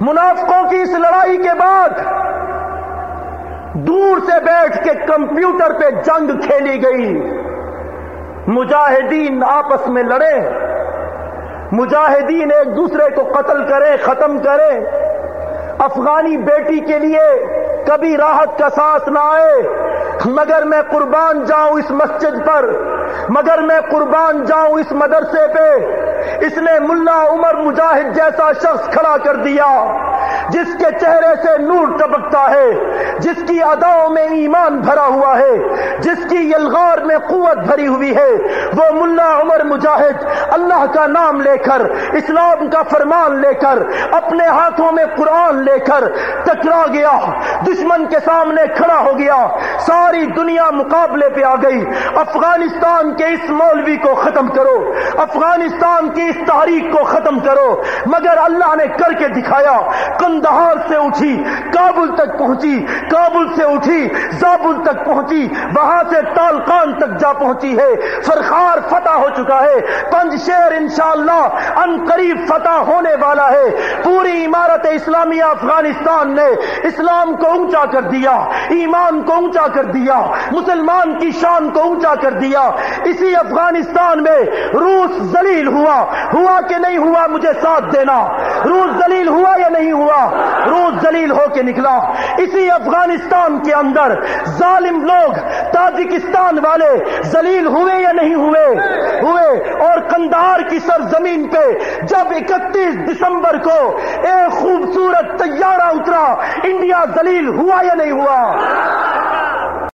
منافقوں کی اس لڑائی کے بعد دور سے بیٹھ کے کمپیوٹر پہ جنگ کھیلی گئی۔ مجاہدین آپس میں لڑے۔ مجاہدین ایک دوسرے کو قتل کرے، ختم کرے۔ افغانی بیٹی کے لیے کبھی راحت کا سانس نہ آئے۔ مگر میں قربان جاؤں اس مسجد پر۔ مگر میں قربان جاؤں اس مدرسے پہ۔ اس نے ملا عمر مجاہد جیسا شخص کھڑا کر دیا، جس کے چہرے سے نور ٹپکتا ہے، جس کی اداؤں میں ایمان بھرا ہوا ہے، جس کی یلغار میں قوت بھری ہوئی ہے۔ وہ ملا عمر مجاہد اللہ کا نام لے کر، اسلام کا فرمان لے کر، اپنے ہاتھوں میں قرآن لے کر ٹکرا گیا۔ دشمن کے سامنے کھڑا ہو گیا۔ ساری دنیا مقابلے پہ آ گئی۔ افغانستان کے اس مولوی کو ختم کرو۔ افغانستان کی اس تاریخ کو ختم کرو۔ مگر اللہ نے کر کے دکھایا۔ کندہار سے اٹھی۔ کابل تک پہنچی، کابل سے اٹھی، زابل تک پہنچی، وہاں سے تالقان تک جا پہنچی ہے۔ فرخار فتح ہو چکا ہے۔ پنج شیر انشاءاللہ ان قریب فتح ہونے والا ہے۔ پوری عمارت اسلامی افغانستان نے اسلام کو اونچا کر دیا، ایمان کو اونچا کر دیا، مسلمان کی شان کو اونچا کر دیا۔ اسی افغانستان میں روس ذلیل ہوا۔ ہوا کہ نہیں ہوا مجھے ساتھ دینا۔ روس ذلیل ہوا یا نہیں ہوا؟ روس ذلیل ہو کے نکلا۔ اسی افغانستان کے اندر ظالم لوگ تاجکستان والے ذلیل ہوئے یا نہیں ہوئے؟ ہوئے۔ اور کندہار کی سرزمین پہ جب اکتیس دسمبر کو ایک خوبصورت تیارہ اترا، انڈیا ذلیل ہوا یا نہیں ہوا؟